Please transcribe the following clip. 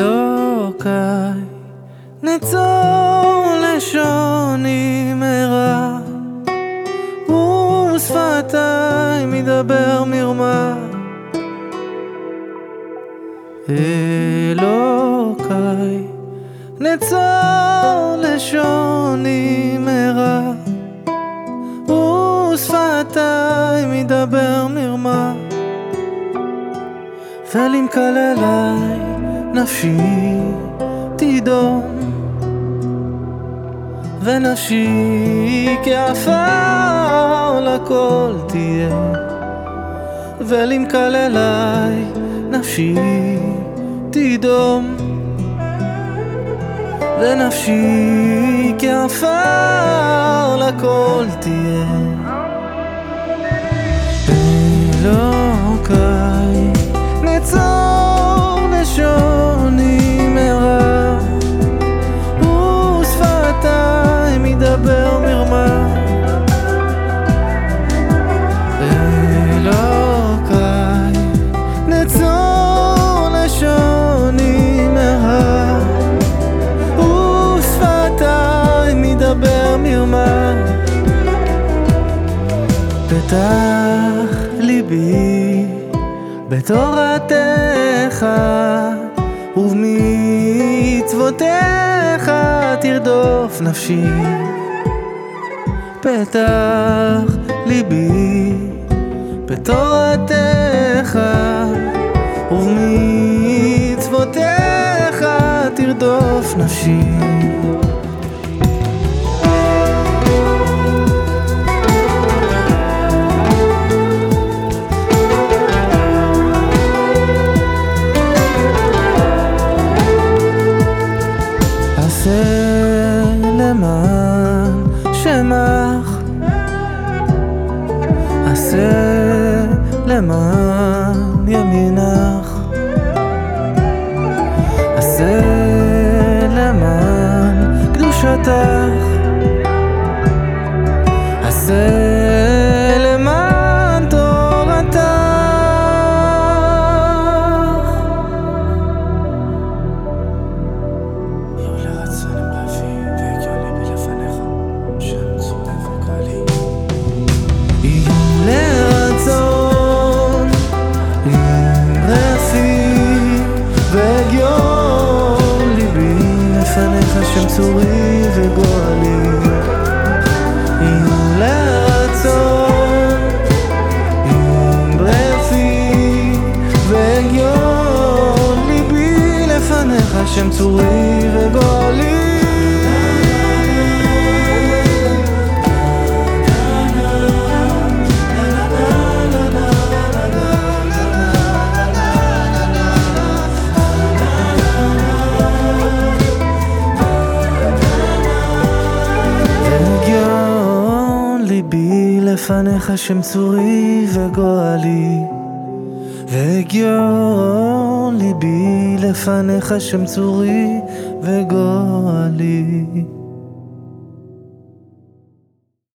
אלוקיי, נצור לשוני מרע, ושפתיי מדבר מרמה. אלוקיי, נצור לשוני מרע, ושפתיי מדבר מרמה. ואל ימקל אליי נפשי תידום ונפשי כעפר לכל תהיה ואל ימקל אליי נפשי תידום ונפשי כעפר לכל תהיה פתח ליבי בתורתך ובמצוותיך תרדוף נפשי. פתח ליבי בתורתך ובמצוותיך תרדוף נפשי למען שמך עשה למען צורי וגואלי שם צורי וגואלי לפניך שם צורי וגואלי והגיון ליבי לפניך שם צורי וגואלי